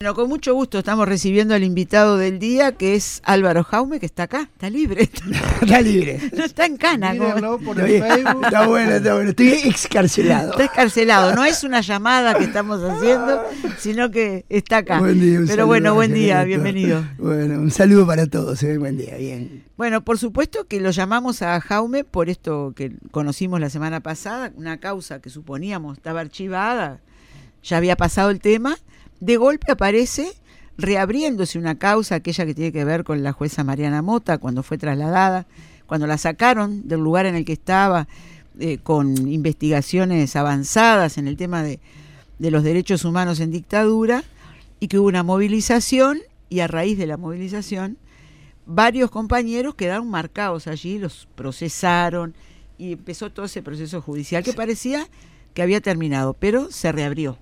Bueno, con mucho gusto estamos recibiendo al invitado del día, que es Álvaro Jaume, que está acá, está libre. Está libre. No está en cana. por Está el. Facebook. Está bueno, está bueno. Estoy excarcelado. Está escarcelado, no es una llamada que estamos haciendo, sino que está acá. Buen día, un Pero bueno, buen día, bienvenido. Bueno, un saludo para todos. eh, Buen día, bien. Bueno, por supuesto que lo llamamos a Jaume por esto que conocimos la semana pasada, una causa que suponíamos estaba archivada, ya había pasado el tema, de golpe aparece reabriéndose una causa, aquella que tiene que ver con la jueza Mariana Mota, cuando fue trasladada, cuando la sacaron del lugar en el que estaba, eh, con investigaciones avanzadas en el tema de, de los derechos humanos en dictadura, y que hubo una movilización, y a raíz de la movilización, varios compañeros quedaron marcados allí, los procesaron y empezó todo ese proceso judicial que parecía que había terminado, pero se reabrió.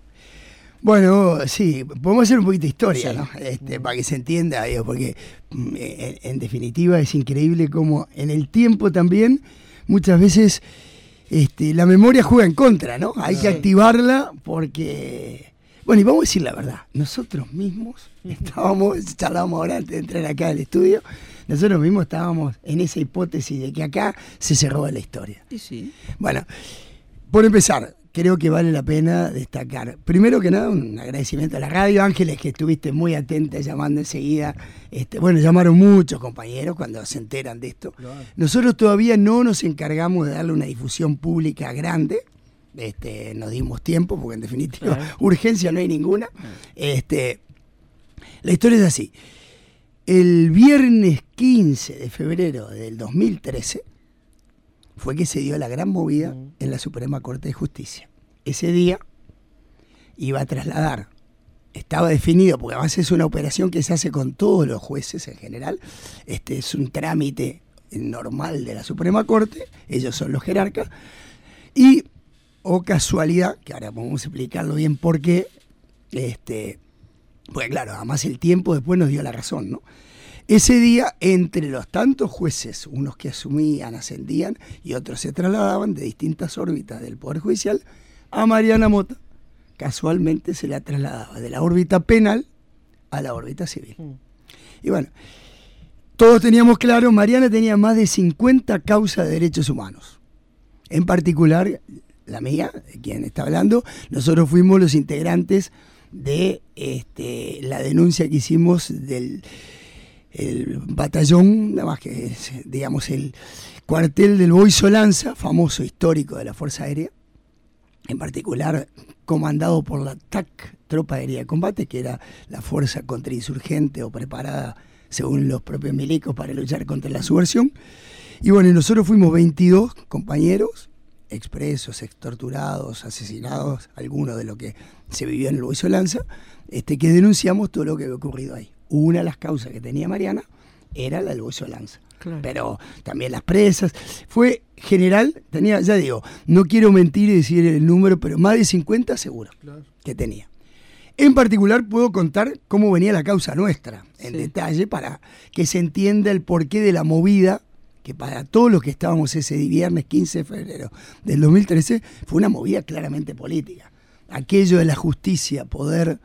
Bueno, sí, podemos hacer un poquito de historia, Sí. ¿no? Este, para que se entienda, digo, porque mm, en, en definitiva es increíble cómo en el tiempo también muchas veces este, la memoria juega en contra, ¿no? Hay que activarla porque, bueno, y vamos a decir la verdad, nosotros mismos estábamos, charlábamos ahora antes de entrar acá al estudio, nosotros mismos estábamos en esa hipótesis de que acá se cerró la historia. Sí, sí. Bueno, por empezar, creo que vale la pena destacar. Primero que nada, un agradecimiento a la radio, Ángeles, que estuviste muy atenta llamando enseguida. Este, bueno, llamaron muchos compañeros cuando se enteran de esto. Nosotros todavía no nos encargamos de darle una difusión pública grande. Este, nos dimos tiempo, porque en definitiva, Claro. urgencia no hay ninguna. Este, la historia es así. El viernes 15 de febrero del 2013 fue que se dio la gran movida en la Suprema Corte de Justicia. Ese día iba a trasladar, estaba definido, porque además es una operación que se hace con todos los jueces en general, este es un trámite normal de la Suprema Corte, ellos son los jerarcas, y, o casualidad, que ahora a explicarlo bien por qué, este, pues claro, además el tiempo después nos dio la razón, ¿no? Ese día, entre los tantos jueces, unos que asumían, ascendían y otros se trasladaban de distintas órbitas del Poder Judicial, a Mariana Mota casualmente se la trasladaba de la órbita penal a la órbita civil. Y bueno, todos teníamos claro, Mariana tenía más de 50 causas de derechos humanos. En particular, la mía, de quien está hablando, nosotros fuimos los integrantes de este, la denuncia que hicimos del el batallón, nada más que digamos el cuartel del Boiso Lanza, famoso histórico de la Fuerza Aérea, en particular comandado por la TAC, Tropa Aérea de Combate, que era la fuerza contrainsurgente o preparada según los propios milicos para luchar contra la subversión. Y bueno, nosotros fuimos 22 compañeros, expresos, extorturados, asesinados, algunos de lo que se vivió en el Boiso Lanza, este, que denunciamos todo lo que había ocurrido ahí. Una de las causas que tenía Mariana era la del Boiso Lanza Claro. pero también las presas. Fue general, tenía, ya digo, no quiero mentir y decir el número, pero más de 50 seguro Claro. que tenía. En particular puedo contar cómo venía la causa nuestra, en Sí. detalle, para que se entienda el porqué de la movida, que para todos los que estábamos ese viernes 15 de febrero del 2013, fue una movida claramente política. Aquello de la justicia, poder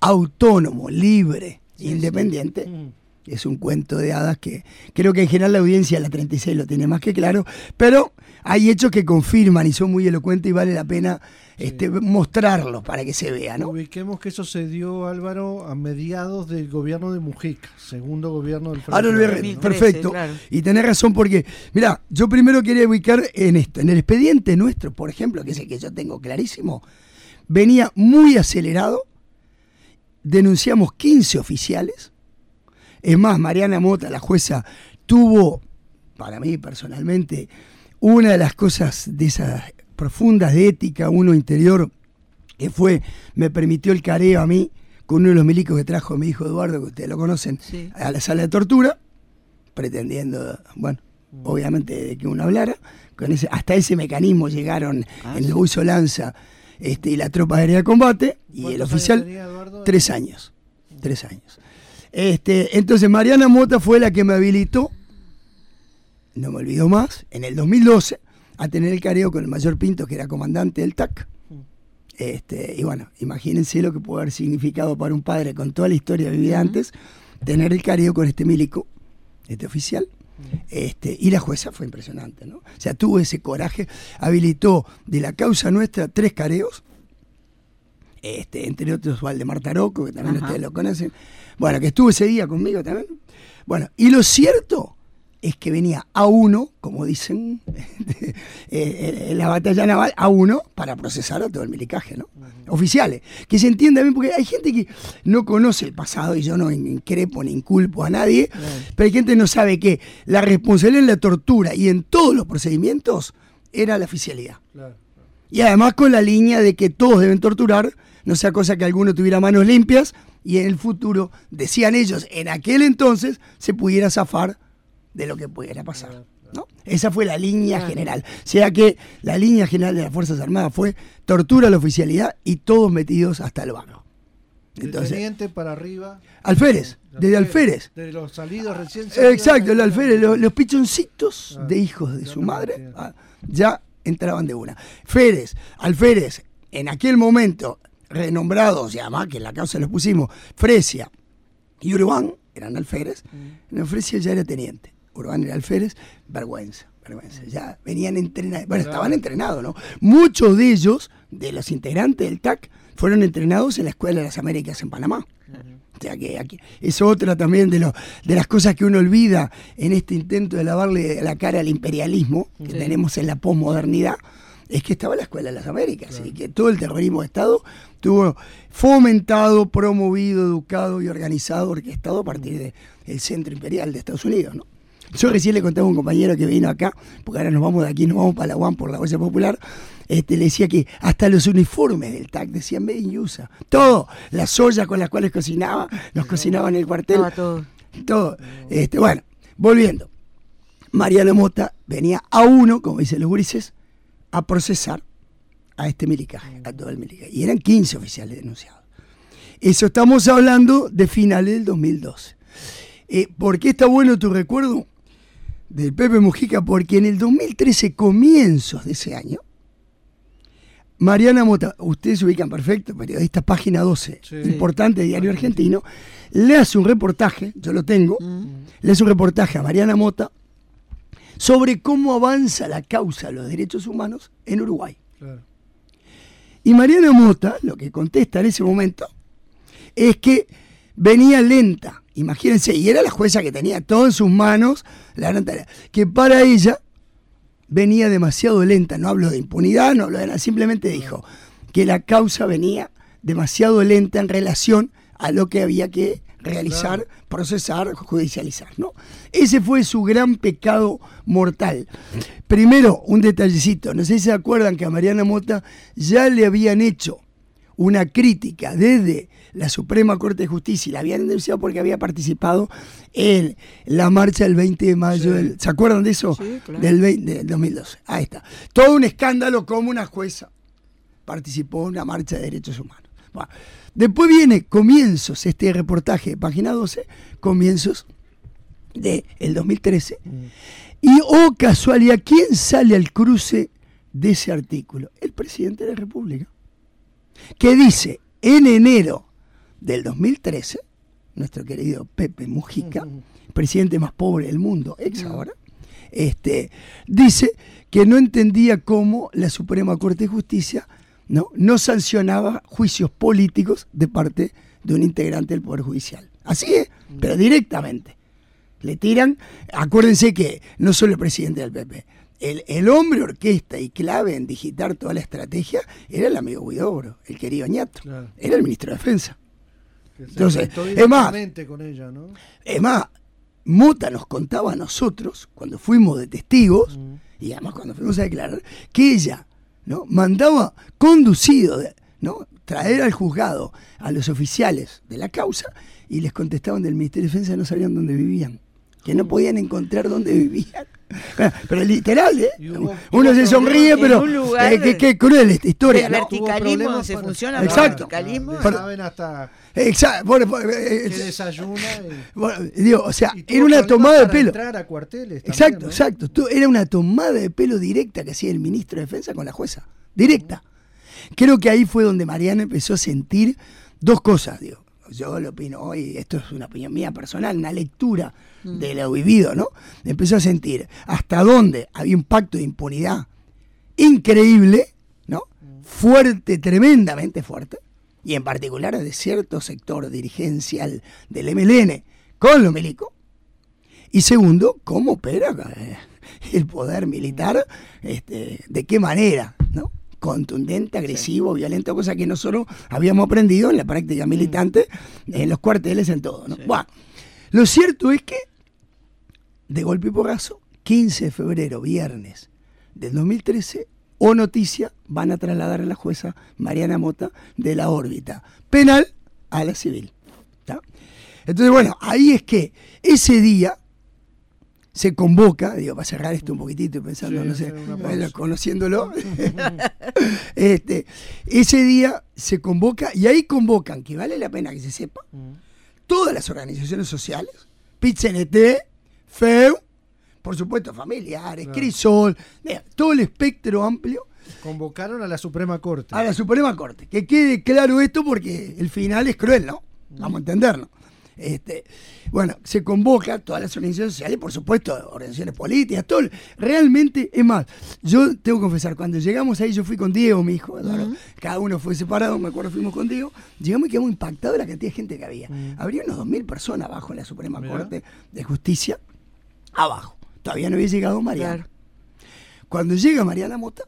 autónomo, libre, independiente, Mm. es un cuento de hadas que creo que en general la audiencia de la 36 lo tiene más que claro, pero hay hechos que confirman y son muy elocuentes y vale la pena este, mostrarlos para que se vea, ¿no? Ubiquemos que eso se dio, Álvaro, a mediados del gobierno de Mujica, segundo gobierno del Ahora lo voy a re- 2013, perfecto. claro. Y tenés razón porque, mira, yo primero quería ubicar en esto, en el expediente nuestro, por ejemplo, que es el que yo tengo clarísimo, venía muy acelerado, denunciamos 15 oficiales, es más, Mariana Mota, la jueza, tuvo, para mí personalmente, una de las cosas de esas profundas de ética, uno interior, que fue, me permitió el careo a mí, con uno de los milicos que trajo mi hijo Eduardo, que ustedes lo conocen, Sí. a la sala de tortura, pretendiendo, bueno, obviamente de que uno hablara, con ese, hasta ese mecanismo llegaron Ah, sí. el Buiso Lanza este, y la tropa aérea de combate, y el ¿Cuántos años oficial? Tres años, tres años. Este, entonces Mariana Mota fue la que me habilitó, no me olvido más, en el 2012, a tener el careo con el mayor Pinto, que era comandante del TAC. Este, y bueno, imagínense lo que puede haber significado para un padre con toda la historia vivida antes, tener el careo con este milico, este oficial. Este, y la jueza fue impresionante, ¿no? O sea, tuvo ese coraje, habilitó de la causa nuestra tres careos, este, entre otros Valdemar Taroco, que también Ajá. ustedes lo conocen, bueno, que estuvo ese día conmigo también. Bueno, y lo cierto es que venía a uno, como dicen eh, en la batalla naval, a uno para procesar a todo el milicaje, ¿no? Oficiales. Que se entienda bien, porque hay gente que no conoce el pasado y yo no increpo ni inculpo a nadie, pero hay gente que no sabe que la responsabilidad en la tortura y en todos los procedimientos era la oficialidad. Y además con la línea de que todos deben torturar, no sea cosa que alguno tuviera manos limpias y en el futuro, decían ellos, en aquel entonces se pudiera zafar de lo que pudiera pasar. ¿no? Esa fue la línea general. O sea que la línea general de las Fuerzas Armadas fue tortura a la oficialidad y todos metidos hasta el barro. Del Entonces, teniente para arriba. alférez, desde alférez. De los salidos recién salidos. Exacto, el alférez, los, los pichoncitos Ah, de hijos de su no madre ah, ya entraban de una. Férez, alférez, en aquel momento renombrados, y además que en la causa los pusimos, Fresia y Urbán, eran alférez, Mm. Fresia ya era teniente, Urbán era alférez, vergüenza, vergüenza, ya venían entrenados, bueno, Claro. estaban entrenados, ¿no? Muchos de ellos, de los integrantes del TAC, fueron entrenados en la Escuela de las Américas en Panamá. O sea que aquí es otra también de, lo, de las cosas que uno olvida en este intento de lavarle la cara al imperialismo que Sí. tenemos en la posmodernidad, es que estaba la Escuela de las Américas y que todo el terrorismo de Estado estuvo fomentado, promovido, educado y organizado, orquestado a partir del centro imperial de Estados Unidos. ¿no? Yo recién le contaba a un compañero que vino acá, porque ahora nos vamos de aquí, nos vamos para la UAM por la olla popular, este, le decía que hasta los uniformes del TAC decían Made in USA. Todo, las ollas con las cuales cocinaba, nos cocinaban en el cuartel. Todo. Todo. Este, bueno, volviendo. Mariano Mota venía a uno, como dicen los gurises, a procesar a este milicaje, a todo el milicaje. Y eran 15 oficiales denunciados. Eso estamos hablando de finales del 2012. Eh, ¿Por qué está bueno tu recuerdo del Pepe Mujica? Porque en el 2013, comienzos de ese año, Mariana Mota, ustedes se ubican perfecto, periodista página 12, Sí. importante diario argentino, le hace un reportaje, yo lo tengo, le hace un reportaje a Mariana Mota sobre cómo avanza la causa de los derechos humanos en Uruguay. Claro. Y Mariana Mota, lo que contesta en ese momento, es que venía lenta, imagínense, y era la jueza que tenía todo en sus manos, la gran tarea, que para ella venía demasiado lenta, no hablo de impunidad, no hablo de nada, simplemente dijo que la causa venía demasiado lenta en relación a lo que había que realizar, procesar, judicializar, ¿no? Ese fue su gran pecado mortal. Primero, un detallecito, no sé si se acuerdan que a Mariana Mota ya le habían hecho una crítica desde la Suprema Corte de Justicia y la habían denunciado porque había participado en la marcha del 20 de mayo. Sí. del- ¿Se acuerdan de eso? Sí, claro. Del, 20 del 2012. Ahí está. Todo un escándalo como una jueza participó en una marcha de derechos humanos. Bueno, después viene comienzos, este reportaje de página 12, comienzos del 2013. Y, oh casualidad, ¿quién sale al cruce de ese artículo? El presidente de la República que dice en enero del 2013, nuestro querido Pepe Mujica, presidente más pobre del mundo, ex ahora, este, dice que no entendía cómo la Suprema Corte de Justicia no, no sancionaba juicios políticos de parte de un integrante del Poder Judicial. Así es, pero directamente. Le tiran, acuérdense que no solo el presidente del PP, el, el hombre orquesta y clave en digitar toda la estrategia era el amigo Huidobro, el querido Ñato, Claro. era el ministro de Defensa. Que se Entonces, es más- con ella, ¿no? Es más, Mota nos contaba a nosotros, cuando fuimos de testigos, y además cuando fuimos a declarar, que ella mandaba conducido, ¿no? traer al juzgado a los oficiales de la causa y les contestaban del Ministerio de Defensa no sabían dónde vivían, que no podían encontrar dónde vivían. Pero literal, ¿eh? Uno se sonríe, pero eh, qué, qué cruel esta historia, El verticalismo se para- funciona Exacto. con el verticalismo. Pero- saben hasta Exacto. Bueno, eh, que desayuna y, bueno, digo, o sea, era una tomada de pelo. entrar a cuarteles también, Exacto, ¿no? exacto. Tú- Era una tomada de pelo directa que hacía el ministro de Defensa con la jueza. Directa. Creo que ahí fue donde Mariana empezó a sentir dos cosas, digo. Yo lo opino hoy, esto es una opinión mía personal, una lectura de lo vivido, ¿no? Empezó a sentir hasta dónde había un pacto de impunidad increíble, ¿no? Fuerte, tremendamente fuerte, y en particular de cierto sector dirigencial del MLN con lo milico. Y segundo, cómo opera eh, el poder militar, este, de qué manera, ¿no? contundente, agresivo, violento, cosa que nosotros habíamos aprendido en la práctica militante, en los cuarteles, en todo. ¿no? Bueno, lo cierto es que, de golpe y porrazo, 15 de febrero, viernes del 2013, o noticia, van a trasladar a la jueza Mariana Mota de la órbita penal a la civil. ¿tá? Entonces, bueno, ahí es que ese día se convoca, digo, para cerrar esto un poquitito y pensando, Sí, no sé, bueno, conociéndolo, este, ese día se convoca y ahí convocan, que vale la pena que se sepa, todas las organizaciones sociales, PITCNT, FEU, por supuesto familiares, Claro. Crisol, mira, todo el espectro amplio Convocaron a la Suprema Corte. a la Suprema Corte. Que quede claro esto porque el final es cruel, ¿no? Vamos a entenderlo. Este, bueno, se convoca a todas las organizaciones sociales, por supuesto, organizaciones políticas, todo. Realmente, es más, yo tengo que confesar, cuando llegamos ahí, yo fui con Diego, mi hijo, Eduardo, cada uno fue separado, me acuerdo, fuimos con Diego, llegamos y quedamos impactados de la cantidad de gente que había. Habría unos 2.000 personas abajo en la Suprema Mirá. Corte de Justicia, abajo. Todavía no había llegado Mariana. Claro. Cuando llega Mariana Mota,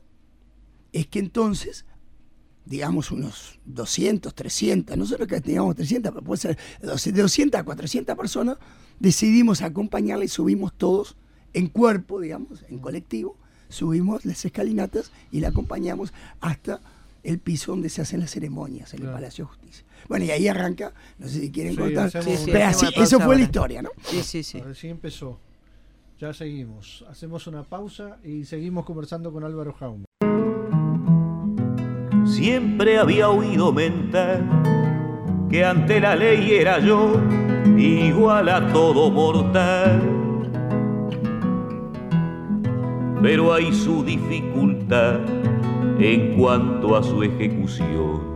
es que entonces, digamos unos 200, 300, nosotros que teníamos 300, pero puede ser de 200 a 400 personas, decidimos acompañarla y subimos todos en cuerpo, digamos, en colectivo, subimos las escalinatas y la acompañamos hasta el piso donde se hacen las ceremonias, en el. Palacio de Justicia. Bueno, y ahí arranca, no sé si quieren Sí, contar, hacemos Sí, sí, pero así, eso fue la historia, ¿no? Sí, sí, sí. Recién empezó. Ya seguimos. Hacemos una pausa y seguimos conversando con Álvaro Jaume. Siempre había oído mentar que ante la ley era yo igual a todo mortal. Pero hay su dificultad en cuanto a su ejecución.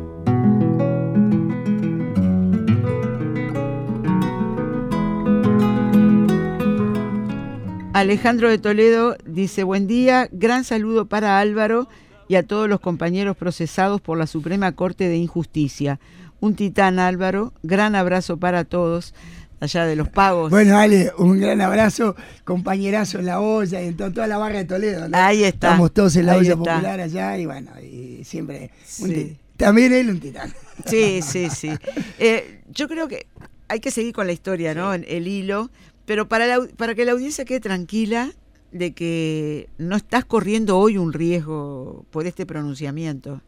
Alejandro de Toledo dice, buen día, gran saludo para Álvaro y a todos los compañeros procesados por la Suprema Corte de Injusticia. Un titán Álvaro, gran abrazo para todos, allá de los pagos. Bueno, Ale, un gran abrazo, compañerazo en la olla y en to- toda la barra de Toledo. ¿no? Ahí está, Estamos todos en la ahí olla está. popular allá y bueno, y siempre. Sí. también él un titán. Sí, sí, sí. Eh, yo creo que hay que seguir con la historia, ¿no? El hilo, pero para, la para que la audiencia quede tranquila de que no estás corriendo hoy un riesgo por este pronunciamiento.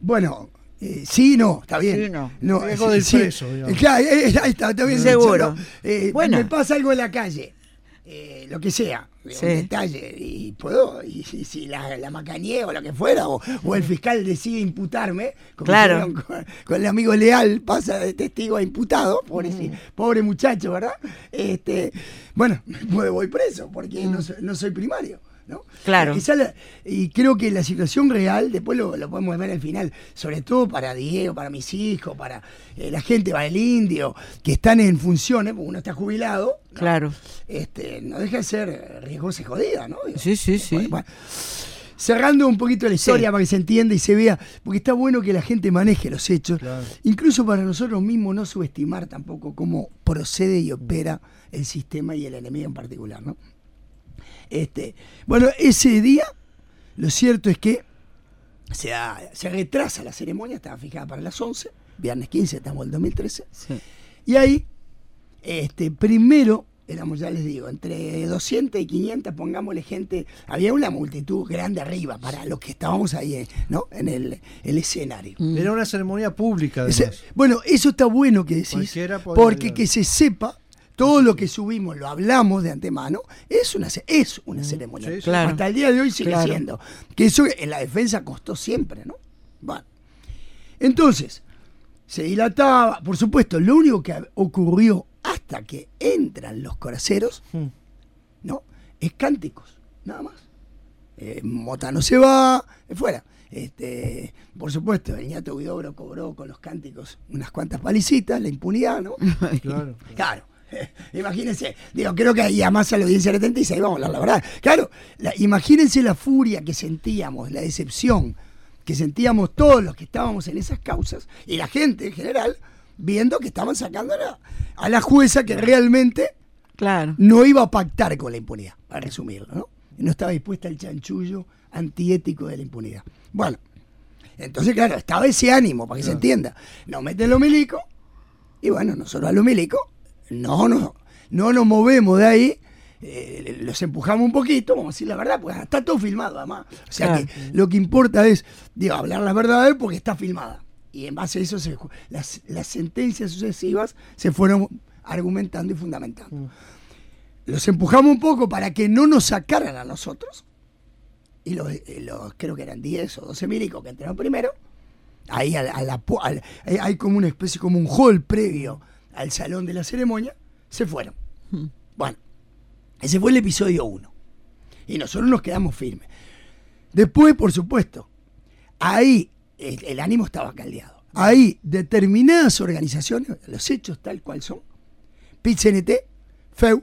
Bueno, eh, sí, no, está bien. Sí, no. Riesgo del preso. Claro, eh, ahí está, está bien Seguro. ¿no? Eh, Bueno. Me pasa algo en la calle, eh, lo que sea, Sí. un detalle, y puedo, y si, la, la o lo que fuera, o, o el fiscal decide imputarme, como Claro. con, con el amigo Leal, pasa de testigo a imputado, pobre, sí, pobre muchacho, ¿verdad? Este, bueno, me voy preso, porque no, soy, no soy primario. ¿No? Claro. Quizá la- y creo que la situación real, después lo, lo podemos ver al final, sobre todo para Diego, para mis hijos, para eh, la gente, para el indio, que están en funciones, porque uno está jubilado, ¿no? Claro. este, no deja de ser riesgosa y jodida, ¿no? Digo, Sí, sí, sí. bueno, cerrando un poquito la historia Sí. para que se entienda y se vea, porque está bueno que la gente maneje los hechos, Claro. incluso para nosotros mismos no subestimar tampoco cómo procede y opera el sistema y el enemigo en particular, ¿no? Este, bueno, ese día, lo cierto es que se, da- se retrasa la ceremonia, estaba fijada para las 11, viernes 15, estamos en el 2013, Sí. y ahí, este, primero, éramos, ya les digo, entre 200 y 500, pongámosle gente, había una multitud grande arriba para los que estábamos ahí, eh, ¿no? En el, el escenario. Mm. Era una ceremonia pública, además. bueno, eso está bueno que decís, porque que se sepa, todo lo que subimos, lo hablamos de antemano, es una, es una ceremonia. sí, sí. Claro. Hasta el día de hoy sigue Claro. siendo. Que eso en la defensa costó siempre, ¿no? Bueno. Entonces, se dilataba, por supuesto, lo único que ocurrió hasta que entran los coraceros, Mm. ¿no? Es cánticos, nada más. Eh, Mota no se va, eh, fuera. Este, por supuesto, el ñato Guidobro cobró con los cánticos unas cuantas palicitas, la impunidad, ¿no? Claro. Claro. Imagínense, digo, creo que ahí además a la audiencia del 76, vamos a hablar la verdad. Claro, la- imagínense la furia que sentíamos, la decepción que sentíamos todos los que estábamos en esas causas y la gente en general viendo que estaban sacando a la, a la jueza que realmente Claro. no iba a pactar con la impunidad, para resumirlo, ¿no? No estaba dispuesta al chanchullo antiético de la impunidad. Bueno, entonces, claro, estaba ese ánimo, para que se entienda. Nos meten los milicos, y bueno, nosotros a los milicos no, no, no nos movemos de ahí, eh, los empujamos un poquito, vamos a decir la verdad, pues está todo filmado además. O sea Claro. que lo que importa es, digo, hablar la verdad porque está filmada. Y en base a eso, se, las, las sentencias sucesivas se fueron argumentando y fundamentando los empujamos un poco para que no nos sacaran a nosotros. Y los, eh, los- creo que eran 10 o 12 milicos que entraron primero. Ahí a la- a la pu- al- hay, hay como una especie, como un hall previo al salón de la ceremonia. Se fueron. Bueno, ese fue el episodio 1. Y nosotros nos quedamos firmes. Después, por supuesto, ahí el, el ánimo estaba caldeado. Ahí determinadas organizaciones, los hechos tal cual son, PIT-CNT, FEU,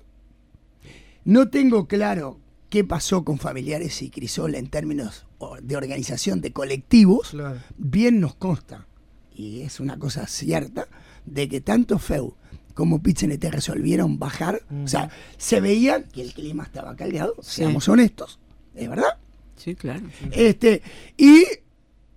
no tengo claro qué pasó con familiares y Crisol en términos de organización de colectivos. Claro. Bien nos consta, y es una cosa cierta, de que tanto FEU como PIT-CNT resolvieron bajar. O sea, se veía que el clima estaba caldeado, seamos honestos, es verdad. Sí, claro. Este, y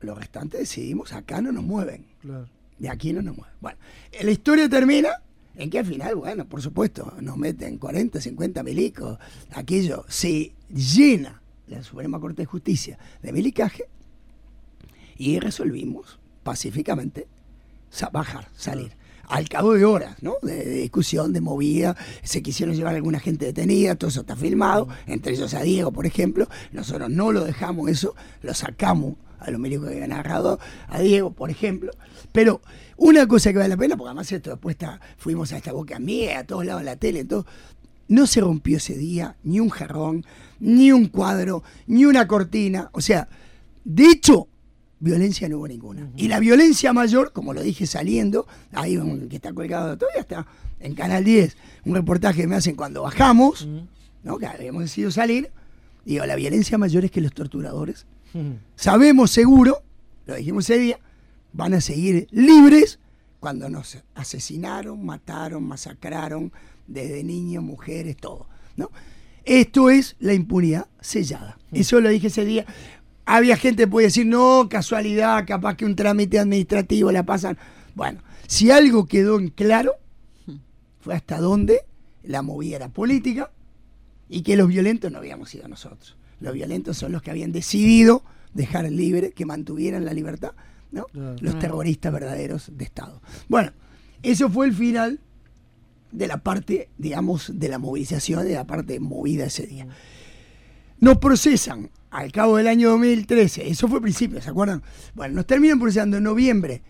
los restantes decidimos, acá no nos mueven. Claro. De aquí no nos mueve. Bueno, la historia termina en que al final, bueno, por supuesto, nos meten 40, 50 milicos. Aquello se llena la Suprema Corte de Justicia de milicaje y resolvimos pacíficamente bajar, salir. Al cabo de horas, ¿no? De, discusión, de movida, se quisieron llevar a alguna gente detenida, todo eso está filmado, entre ellos a Diego, por ejemplo. Nosotros no lo dejamos eso, lo sacamos a los milicos que habían agarrado a Diego, por ejemplo. Pero una cosa que vale la pena, porque además esto después está- fuimos a esta boca mía, a todos lados en la tele, todo. No se rompió ese día ni un jarrón, ni un cuadro, ni una cortina. O sea, de hecho, violencia no hubo ninguna. Y la violencia mayor, como lo dije saliendo, hay un que está colgado todavía está en Canal 10, un reportaje que me hacen cuando bajamos, ¿no? que habíamos decidido salir. Digo, la violencia mayor es que los torturadores sabemos seguro, lo dijimos ese día, van a seguir libres cuando nos asesinaron, mataron, masacraron, desde niños, mujeres, todo. ¿no? Esto es la impunidad sellada. Eso lo dije ese día. Había gente que puede decir, no, casualidad, capaz que un trámite administrativo la pasan. Bueno, si algo quedó en claro, fue hasta dónde la movida era política y que los violentos no habíamos sido nosotros. Los violentos son los que habían decidido dejar libre, que mantuvieran la libertad, ¿no? Claro. Los terroristas verdaderos de Estado. Bueno, eso fue el final de la parte, digamos, de la movilización, de la parte movida ese día. Nos procesan al cabo del año 2013, eso fue principio, ¿se acuerdan? Bueno, nos terminan procesando en noviembre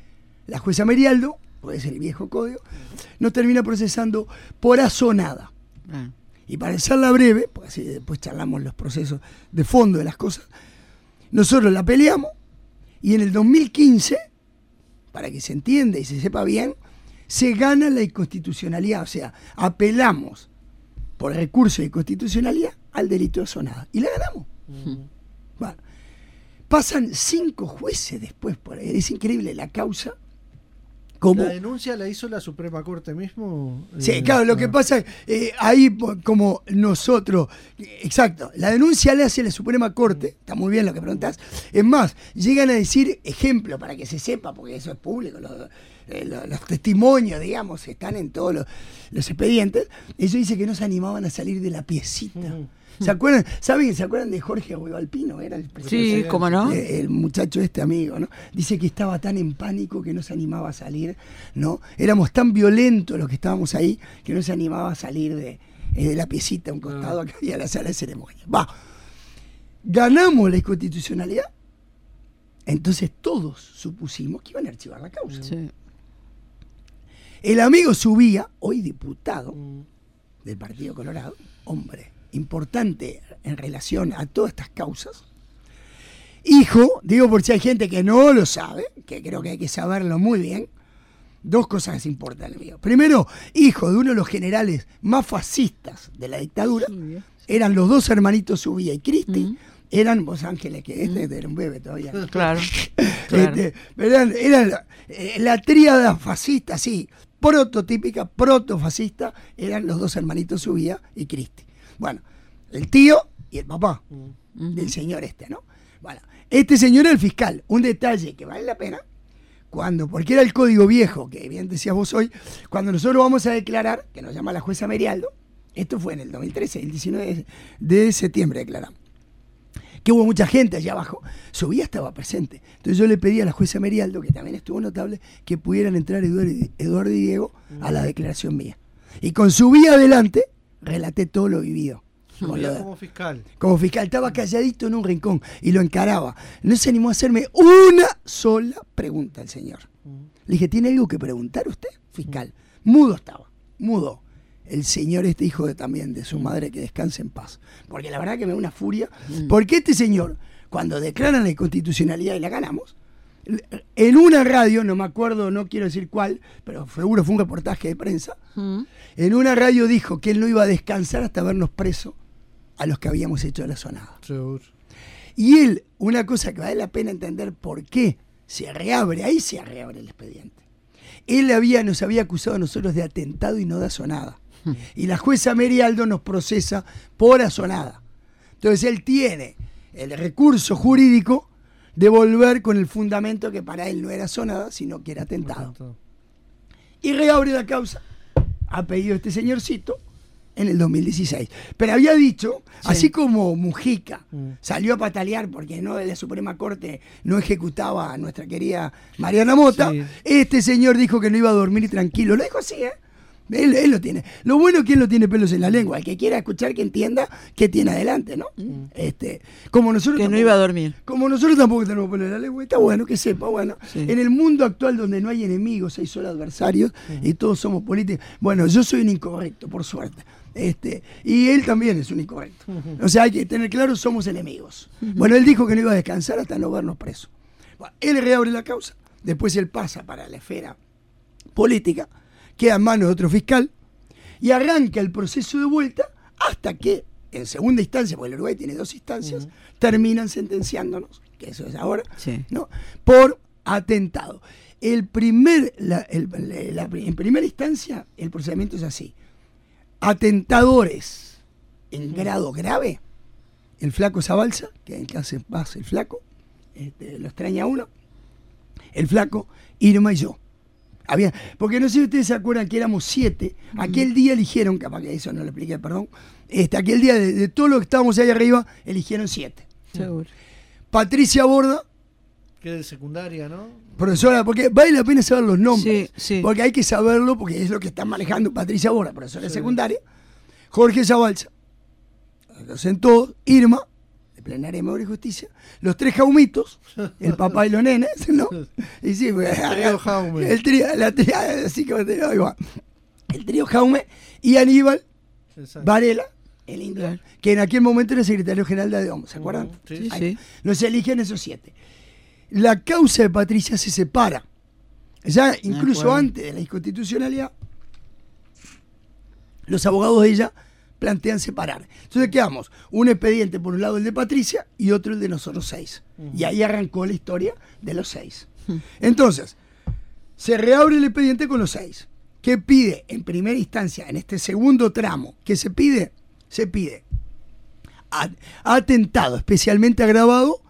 la jueza Merialdo, puede ser el viejo código, nos termina procesando por azonada. Ah, Y para hacerla breve, porque así después charlamos los procesos de fondo de las cosas, nosotros la peleamos y en el 2015, para que se entienda y se sepa bien, se gana la inconstitucionalidad, o sea, apelamos por recurso de inconstitucionalidad al delito de sonada y la ganamos. Bueno, pasan cinco jueces después por ahí, es increíble la causa. Como, ¿La denuncia la hizo la Suprema Corte mismo? Sí, Eh, claro, lo que pasa, eh, ahí como nosotros, exacto, la denuncia la hace la Suprema Corte, está muy bien lo que preguntas, es más, llegan a decir, ejemplo, para que se sepa, porque eso es público, los, eh, lo- los testimonios, digamos, están en todos los, los expedientes, ellos dicen que no se animaban a salir de la piecita. ¿Se acuerdan? ¿Saben? ¿Se acuerdan de Jorge Alpino? Era el presidente. Sí, cómo no. El muchacho este amigo, ¿no? Dice que estaba tan en pánico que no se animaba a salir, ¿no? Éramos tan violentos los que estábamos ahí que no se animaba a salir de, eh, de la piecita a un costado acá y a la sala de ceremonia. Va. Ganamos la inconstitucionalidad. Entonces todos supusimos que iban a archivar la causa. sí. El amigo subía, hoy diputado Mm. del Partido Colorado, hombre importante en relación a todas estas causas, hijo, digo por si hay gente que no lo sabe, que creo que hay que saberlo muy bien, dos cosas importan mío. Primero, hijo de uno de los generales más fascistas de la dictadura, eran los dos hermanitos Subía y Cristi, eran Vos Ángeles, que este era un bebé todavía. Claro. Este, eran, eran la, eh, la tríada fascista, sí, prototípica, protofascista, eran los dos hermanitos Subía y Cristi. Bueno, el tío y el papá del señor este, ¿no? Bueno, este señor era el fiscal. Un detalle que vale la pena, cuando, porque era el código viejo, que bien decías vos hoy, cuando nosotros vamos a declarar, que nos llama la jueza Merialdo, esto fue en el 2013, el 19 de septiembre declaramos que hubo mucha gente allá abajo, Subía estaba presente. Entonces yo le pedí a la jueza Merialdo, que también estuvo notable, que pudieran entrar Eduardo, y- Eduardo y Diego a la declaración mía. Y con Subía adelante, relaté todo lo vivido. Con lo como fiscal. como fiscal, estaba calladito en un rincón y lo encaraba. No se animó a hacerme una sola pregunta el señor. Le dije, ¿tiene algo que preguntar usted, fiscal? Mudo estaba, mudo. El señor, este hijo de, también de su madre, que descanse en paz. Porque la verdad que me da una furia. Porque este señor, cuando declaran la inconstitucionalidad y la ganamos, en una radio, no me acuerdo, no quiero decir cuál, pero seguro fue un reportaje de prensa, en una radio dijo que él no iba a descansar hasta vernos presos a los que habíamos hecho la sonada. Seguro. Y él, una cosa que vale la pena entender por qué se reabre, ahí se reabre el expediente. Él había, nos había acusado a nosotros de atentado y no de asonada. Y la jueza Merialdo nos procesa por asonada. Entonces él tiene el recurso jurídico de volver con el fundamento que para él no era asonada, sino que era atentado. Y reabre la causa a pedido de este señorcito en el 2016. Pero había dicho, así como Mujica Mm. salió a patalear porque no de la Suprema Corte no ejecutaba a nuestra querida Mariana Mota, Sí. este señor dijo que no iba a dormir tranquilo. Lo dijo así, ¿eh? Él, él lo tiene. Lo bueno es que él no tiene pelos en la lengua. El que quiera escuchar, que entienda que tiene adelante, ¿no? Este, como nosotros Que no tampoco- iba a dormir. como nosotros tampoco tenemos pelo en la lengua, está bueno que sepa, bueno. Sí. En el mundo actual donde no hay enemigos, hay solo adversarios y todos somos políticos. Bueno, yo soy un incorrecto, por suerte. Este, y él también es un incorrecto. O sea, hay que tener claro, somos enemigos. Bueno, él dijo que no iba a descansar hasta no vernos presos. Bueno, él reabre la causa, después él pasa para la esfera política, queda en manos de otro fiscal y arranca el proceso de vuelta hasta que, en segunda instancia, porque el Uruguay tiene dos instancias, terminan sentenciándonos, que eso es ahora, Sí. ¿no? por atentado. El primer, la- el- la- en primera instancia, el procedimiento es así. Atentadores en grado grave, el flaco Zabalza, que en en paz el flaco, este, lo extraña uno, el flaco, Irma y yo. Había, porque no sé si ustedes se acuerdan que éramos siete. Aquel día eligieron, capaz que eso no lo expliqué, perdón. Este, aquel día de, de todo lo que estábamos ahí arriba, eligieron siete. Seguro. Patricia Borda, Que de secundaria, ¿no? profesora, porque vale la pena saber los nombres. Sí, sí. Porque hay que saberlo, porque es lo que está manejando Patricia Borda, profesora de secundaria. Jorge Zabalza, lo sentó, Irma, Plenaria de Memoria y Justicia, los tres jaumitos, el papá y los nenes, ¿no? Y sí, pues, El trío Jaume. El trío, la así va. El trío Jaume y Aníbal Exacto. Varela, el indio, que en aquel momento era secretario general de ADOM, ¿se acuerdan? Sí, Sí, Ahí. sí. Los eligen esos siete. La causa de Patricia se separa. Ya incluso antes de la inconstitucionalidad, los abogados de ella plantean separar. Entonces quedamos un expediente por un lado el de Patricia y otro el de nosotros seis. Y ahí arrancó la historia de los seis. Entonces, se reabre el expediente con los seis. ¿Qué pide en primera instancia, en este segundo tramo? ¿Qué se pide? Se pide atentado especialmente agravado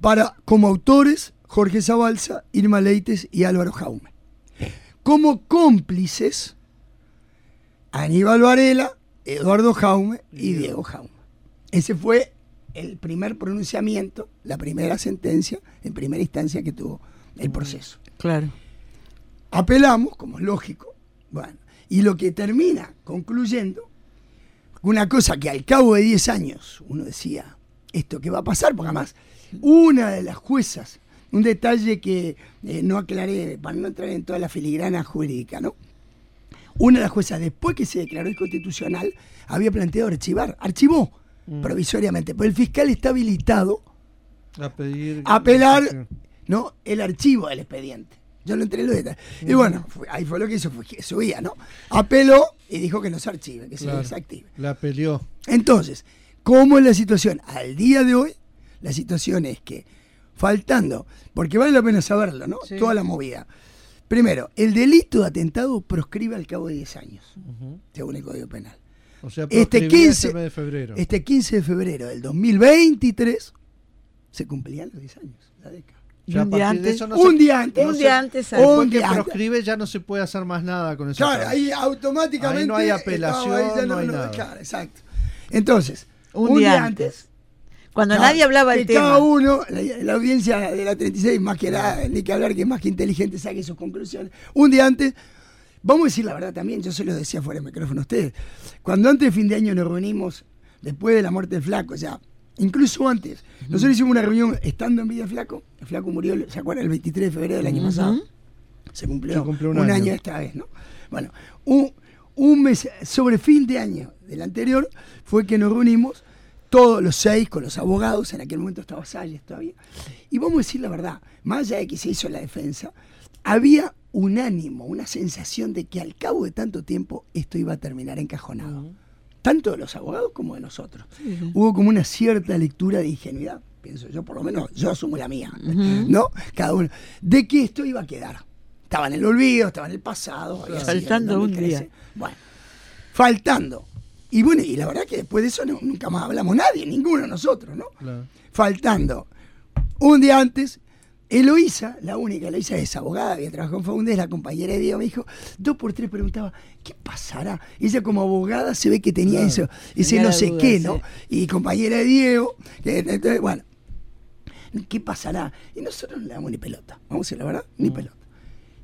para como autores Jorge Zabalza, Irma Leites y Álvaro Jaume. Como cómplices Aníbal Varela, Eduardo Jaume y Diego Jaume. Ese fue el primer pronunciamiento, la primera sentencia en primera instancia que tuvo el proceso. Claro. Apelamos, como es lógico, bueno, y lo que termina concluyendo, una cosa que al cabo de 10 años uno decía, ¿esto qué va a pasar? Porque además, una de las juezas, un detalle que eh, no aclaré para no entrar en toda la filigrana jurídica, ¿no? Una de las juezas, después que se declaró inconstitucional, había planteado archivar, archivó provisoriamente, pero el fiscal está habilitado A pedir. apelar ¿no? el archivo del expediente. Yo no entré en los detalles. Y bueno, fue- ahí fue lo que hizo, fue que subía, ¿no? Apeló y dijo que no se archive, que se desactive. La peleó. Entonces, ¿cómo es la situación? Al día de hoy, la situación es que, faltando, porque vale la pena saberlo, ¿no? Sí. Toda la movida. Primero, el delito de atentado proscribe al cabo de 10 años, Ujú. según el Código Penal. O sea, Este proscribía 15 este mes de febrero. Este 15 de febrero del 2023 se cumplían los 10 años, la década. Un día antes. no un se- día antes. un día antes, Un Después que día antes. proscribe ya no se puede hacer más nada con eso. Claro, ahí automáticamente. Ahí no hay apelación, ahí, ya no hay nada. Claro, exacto. Entonces, Un, día, antes. Cuando nadie hablaba del tema. Cada uno, la, la audiencia de la 36, más que nada, ni que hablar, que es más que inteligente, saque sus conclusiones. Un día antes, vamos a decir la verdad también, yo se lo decía fuera del micrófono a ustedes. Cuando antes de fin de año nos reunimos, después de la muerte del Flaco, o sea, incluso antes, nosotros hicimos una reunión estando en vida del Flaco. El Flaco murió, ¿se acuerdan? El 23 de febrero del año pasado. Se cumplió, Se cumplió un, un año. año. esta vez, ¿no? Bueno, un, un mes sobre fin de año del anterior fue que nos reunimos todos los seis con los abogados, en aquel momento estaba Salles todavía, y vamos a decir la verdad, más allá de que se hizo la defensa, había un ánimo, una sensación de que al cabo de tanto tiempo esto iba a terminar encajonado, tanto de los abogados como de nosotros. Hubo como una cierta lectura de ingenuidad, pienso yo, por lo menos yo asumo la mía, ¿no? Cada uno, de que esto iba a quedar. Estaba en el olvido, estaba en el pasado. el Faltando un 2013. día. Bueno, faltando. Y bueno, y la verdad que después de eso no- nunca más hablamos nadie, ninguno de nosotros, ¿no? Claro. Faltando un día antes, Eloísa, la única, Eloísa es abogada, había trabajado en Faundes, la compañera de Diego, me dijo, dos por tres preguntaba, ¿qué pasará? Ella como abogada se ve que tenía Claro. eso, ese Tenía no sé duda, qué, sí. ¿no? Y compañera de Diego, que- entonces, bueno, ¿qué pasará? Y nosotros no le damos ni pelota, vamos a decir la verdad, ni pelota.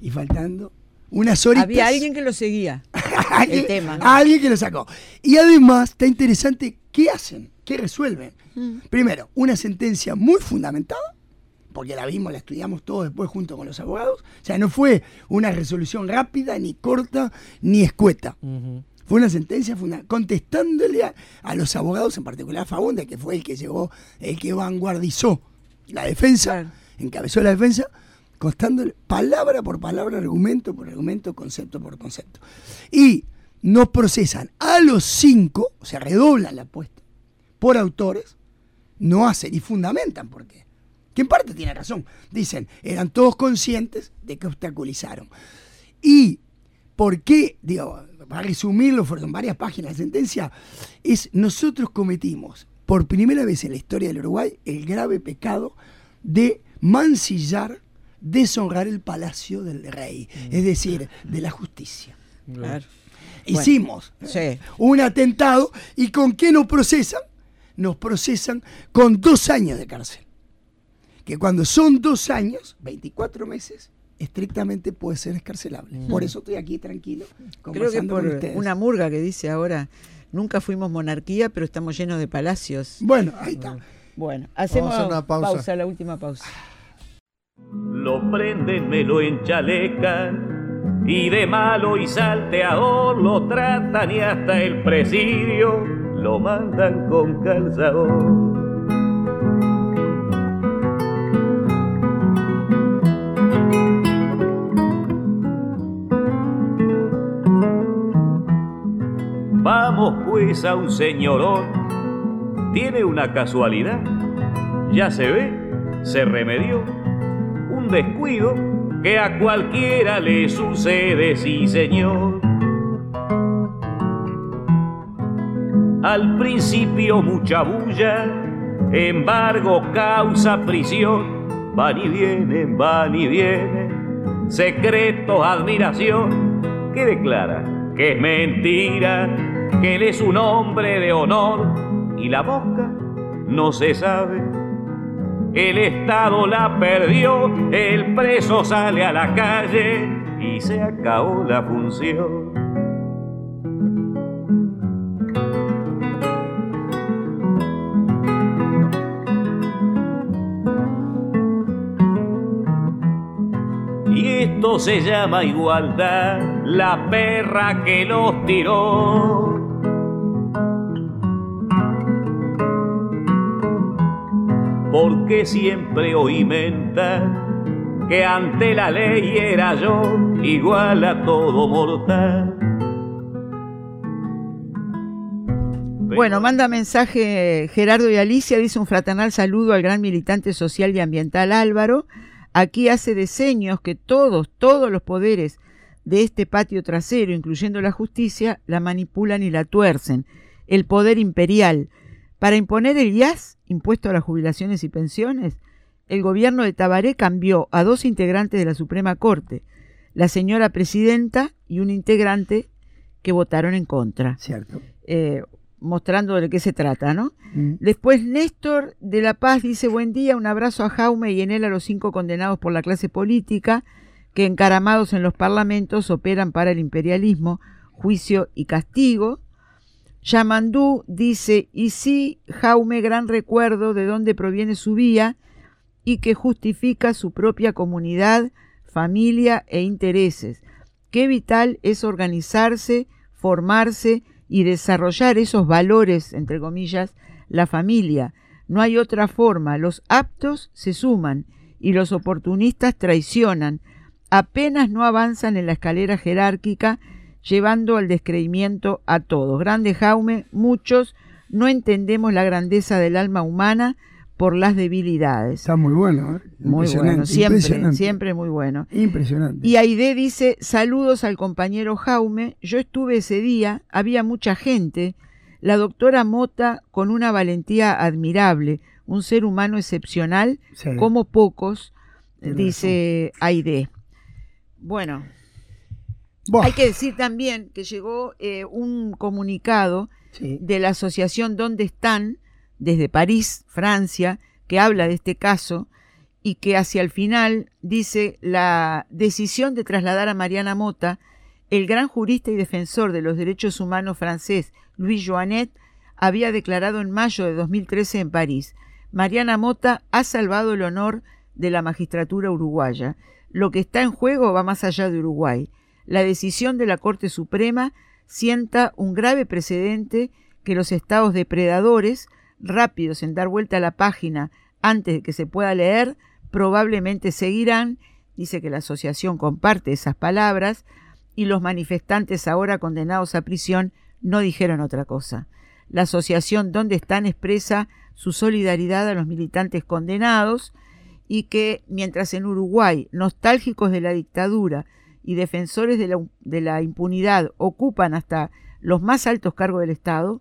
Y faltando unas horitas. Había alguien que lo seguía. alguien, el tema, ¿no? alguien que lo sacó. Y además está interesante qué hacen, qué resuelven. Mm. Primero, una sentencia muy fundamentada, porque la vimos, la estudiamos todos después junto con los abogados. O sea, no fue una resolución rápida, ni corta, ni escueta. Fue una sentencia funda- contestándole a, a los abogados, en particular a Fagunde, que fue el que llevó, el que vanguardizó la defensa, Claro. encabezó la defensa, constándole palabra por palabra, argumento por argumento, concepto por concepto. Y nos procesan a los cinco, o sea, redoblan la apuesta por autores, no hacen y fundamentan por qué. Que en parte tiene razón. Dicen, eran todos conscientes de que obstaculizaron. Y por qué, digo, para resumirlo, fueron varias páginas de sentencia, es nosotros cometimos por primera vez en la historia del Uruguay el grave pecado de mancillar, deshonrar el palacio del rey, es decir, de la justicia. Claro. Hicimos Sí. un atentado y ¿con qué nos procesan? Nos procesan con dos años de cárcel. Que cuando son dos años, 24 meses, estrictamente puede ser escarcelable. Por eso estoy aquí tranquilo. Creo que por con ustedes. una murga que dice ahora, nunca fuimos monarquía, pero estamos llenos de palacios. Bueno, ahí está. Bueno, hacemos una pausa. la última pausa. Lo prenden, me lo enchalecan y de malo y salteador lo tratan y hasta el presidio lo mandan con calzador. Vamos pues a un señorón, tiene una casualidad, ya se ve, se remedió descuido que a cualquiera le sucede, sí señor. Al principio mucha bulla, embargo causa prisión, van y vienen, van y vienen, secretos, admiración, que declara que es mentira, que él es un hombre de honor y la boca no se sabe. El Estado la perdió, el preso sale a la calle y se acabó la función. Y esto se llama igualdad, la perra que los tiró. Porque siempre oí menta que ante la ley era yo igual a todo mortal. Bueno, manda mensaje Gerardo y Alicia, dice un fraternal saludo al gran militante social y ambiental Álvaro. Aquí hace diseños que todos, todos los poderes de este patio trasero, incluyendo la justicia, la manipulan y la tuercen. El poder imperial. Para imponer el IAS, impuesto a las jubilaciones y pensiones, el gobierno de Tabaré cambió a dos integrantes de la Suprema Corte, la señora presidenta y un integrante que votaron en contra. Cierto. Eh, mostrando de qué se trata, ¿no? Mm. Después Néstor de la Paz dice buen día, un abrazo a Jaume y en él a los cinco condenados por la clase política que encaramados en los parlamentos operan para el imperialismo, juicio y castigo. Yamandú dice, y sí, Jaume, gran recuerdo de dónde proviene su vía y que justifica su propia comunidad, familia e intereses. Qué vital es organizarse, formarse y desarrollar esos valores, entre comillas, la familia. No hay otra forma. Los aptos se suman y los oportunistas traicionan. Apenas no avanzan en la escalera jerárquica, llevando al descreimiento a todos. Grande Jaume, muchos no entendemos la grandeza del alma humana por las debilidades. Está muy bueno, ¿eh? Muy bueno, siempre, impresionante. siempre muy bueno. Impresionante. Y Aide dice, saludos al compañero Jaume, yo estuve ese día, había mucha gente, la doctora Mota con una valentía admirable, un ser humano excepcional, Sí. como pocos, dice Aide. Bueno, Hay que decir también que llegó eh, un comunicado sí. de la asociación Donde están, desde París, Francia, que habla de este caso y que hacia el final dice la decisión de trasladar a Mariana Mota, el gran jurista y defensor de los derechos humanos francés Louis Joannet había declarado en mayo de 2013 en París. Mariana Mota ha salvado el honor de la magistratura uruguaya. Lo que está en juego va más allá de Uruguay. La decisión de la Corte Suprema sienta un grave precedente que los estados depredadores, rápidos en dar vuelta a la página antes de que se pueda leer, probablemente seguirán, dice que la asociación comparte esas palabras, y los manifestantes ahora condenados a prisión no dijeron otra cosa. La asociación donde están expresa su solidaridad a los militantes condenados y que mientras en Uruguay nostálgicos de la dictadura y defensores de la, de la impunidad ocupan hasta los más altos cargos del Estado,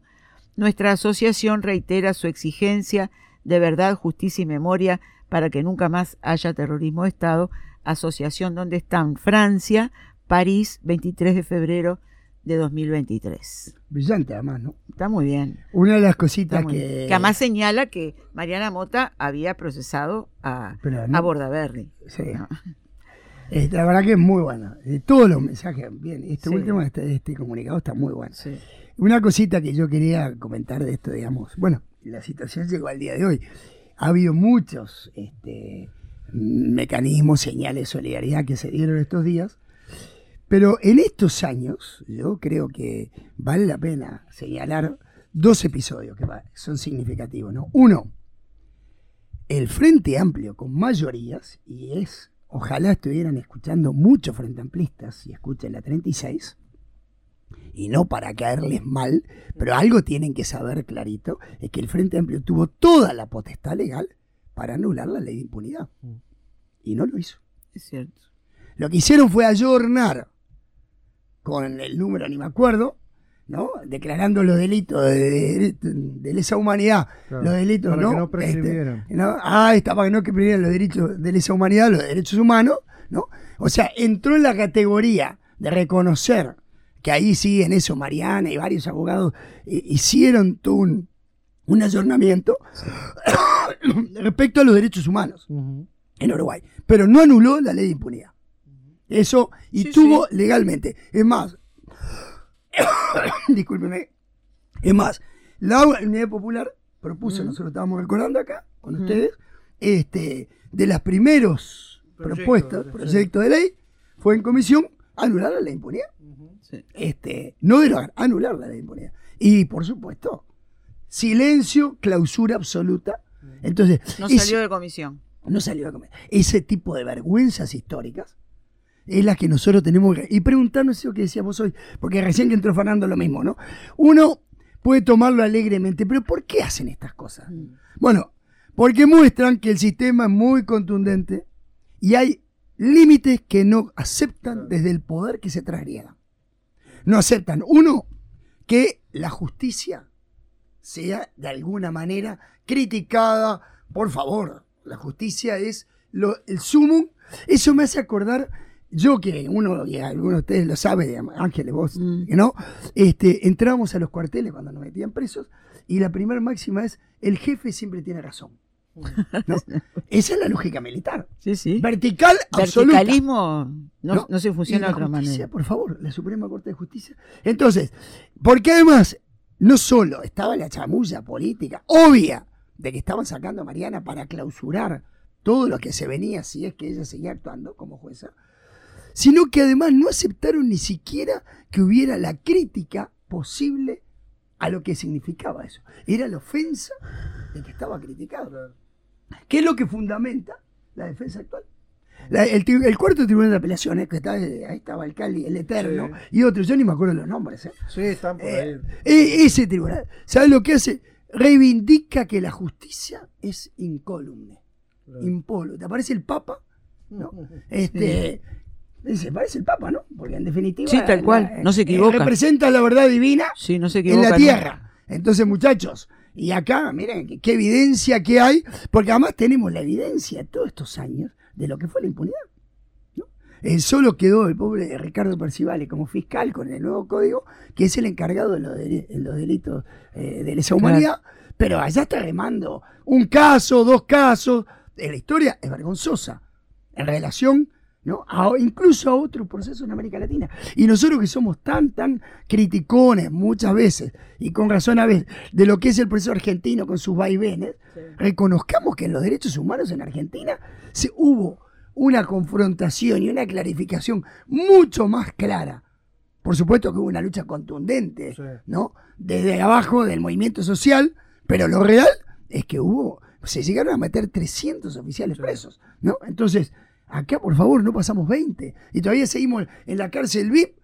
nuestra asociación reitera su exigencia de verdad, justicia y memoria para que nunca más haya terrorismo de Estado. Asociación donde están Francia, París, 23 de febrero de 2023. Brillante además, ¿no? Está muy bien. Una de las cositas que... Que además señala que Mariana Mota había procesado a, no- a Bordaberry. Sí. ¿no? Eh, la verdad que es muy buena. De todos los mensajes, bien. Este Sí. último, este, este comunicado está muy bueno. Sí. Una cosita que yo quería comentar de esto, digamos, bueno, la situación llegó al día de hoy. Ha habido muchos este, mecanismos, señales de solidaridad que se dieron estos días, pero en estos años yo creo que vale la pena señalar dos episodios que son significativos. ¿no? Uno, el Frente Amplio con mayorías, y es, ojalá estuvieran escuchando muchos Frente Amplistas y escuchen la 36, y no para caerles mal, pero algo tienen que saber clarito, es que el Frente Amplio tuvo toda la potestad legal para anular la ley de impunidad. Y no lo hizo. Es cierto. Lo que hicieron fue ayornar con el número, ni me acuerdo, ¿no? Declarando los delitos de, de- de lesa humanidad, Claro, los delitos, para ¿no? que no prescribieran. Este, ¿no? Ah, está, para que no prescribieran los derechos de lesa humanidad, los derechos humanos, ¿no? O sea, entró en la categoría de reconocer que ahí sí, en eso, Mariana y varios abogados eh, hicieron todo un, un ayornamiento respecto a los derechos humanos en Uruguay, pero no anuló la ley de impunidad. Eso, y Sí, tuvo legalmente. Es más, discúlpeme, es más, la Unidad Popular propuso, nosotros estábamos recordando acá con ustedes, este, de las primeros Proyecto propuestas, de- proyectos de ley, fue en comisión anular la ley de impunidad. Sí. Este, no derogar, anular la ley de impunidad. Y por supuesto, silencio, clausura absoluta Entonces, No ese- salió de comisión. no salió a comer. Ese tipo de vergüenzas históricas es la que nosotros tenemos que... Y preguntarnos eso que decíamos hoy, porque recién que entró Fernando lo mismo, ¿no? Uno puede tomarlo alegremente, pero ¿por qué hacen estas cosas? Bueno, porque muestran que el sistema es muy contundente y hay límites que no aceptan desde el poder que se trasgriegan. No aceptan, uno, que la justicia sea de alguna manera criticada. Por favor, la justicia es lo, el sumum. Eso me hace acordar, yo que uno, y algunos de ustedes lo saben, Ángeles, vos, Mm. ¿no? Este, entrábamos a los cuarteles cuando nos metían presos y la primera máxima es, el jefe siempre tiene razón. ¿no? Esa es la lógica militar. Sí, sí. Vertical, absoluta. Verticalismo no, no se funciona de otra justicia, manera. Por favor, la Suprema Corte de Justicia. Entonces, porque además, no solo estaba la chamulla política obvia de que estaban sacando a Mariana para clausurar todo lo que se venía si es que ella seguía actuando como jueza, sino que además no aceptaron ni siquiera que hubiera la crítica posible a lo que significaba eso. Era la ofensa de que estaba criticado. ¿Qué es lo que fundamenta la defensa actual? La- el, cuarto tribunal de apelaciones, que está, ahí estaba el Cali, el Eterno, Sí. y otros, yo ni me acuerdo los nombres. ¿eh? Sí, están por ahí. Eh, ese tribunal, ¿sabes lo que hace? Reivindica que la justicia es incólume. ¿Te aparece el Papa? ¿no? Este, dice, parece el Papa, ¿no? Porque en definitiva. Sí, tal cual, no se eh, equivoca. representa la verdad divina Sí, no se en equivoca. la nunca. tierra. Entonces, muchachos, y acá, miren, qué, evidencia que hay, porque además tenemos la evidencia de todos estos años de lo que fue la impunidad. ¿no? Eh, solo quedó el pobre Ricardo Percivale como fiscal con el nuevo código, que es el encargado de los, deli- de los delitos eh, de lesa humanidad, pero allá está remando un caso, dos casos. Eh, la historia es vergonzosa en relación ¿no? a- incluso a otros procesos en América Latina. Y nosotros que somos tan, tan criticones muchas veces, y con razón a veces, de lo que es el proceso argentino con sus vaivenes, reconozcamos que en los derechos humanos en Argentina se, hubo una confrontación y una clarificación mucho más clara. Por supuesto que hubo una lucha contundente, Sí. ¿no? Desde abajo del movimiento social, pero lo real es que hubo, se llegaron a meter 300 oficiales Sí. presos, ¿no? Entonces, acá por favor no pasamos 20 y todavía seguimos en la cárcel VIP,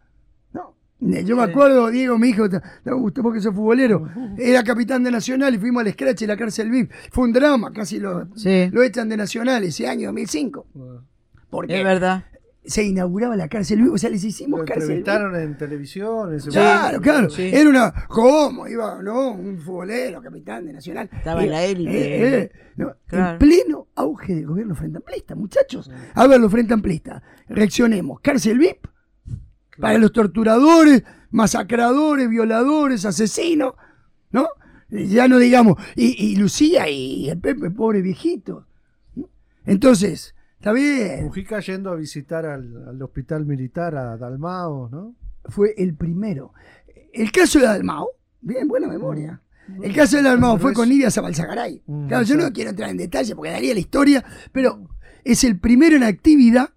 ¿no? Yo me acuerdo, Diego, mi hijo, te- te gustó porque soy futbolero, era capitán de Nacional y fuimos al scratch y la cárcel VIP. Fue un drama, casi lo, Sí, lo echan de Nacional ese año 2005, Bueno. porque es verdad. Se inauguraba la cárcel VIP, o sea, les hicimos Lo cárcel entrevistaron en televisión. en ese Claro, momento. claro. Sí. Era una. ¿Cómo? Iba, ¿no? Un futbolero, capitán de Nacional. Estaba en la élite. eh, eh, no, Claro. En pleno auge del gobierno frente amplista, muchachos. A ver, los frente amplistas. Reaccionemos. Cárcel VIP para los torturadores, masacradores, violadores, asesinos. ¿No? Ya no digamos. Y, y Lucía y el Pepe, pobre viejito. Entonces, está bien. Mujica yendo a visitar al, al hospital militar a Dalmao, ¿no? fue el primero. El caso de Dalmao, bien, buena memoria. El caso de Dalmao fue es- con Nidia Zabalzagaray. Mm, Claro, yo no quiero entrar en detalle porque daría la historia, pero es el primero en actividad.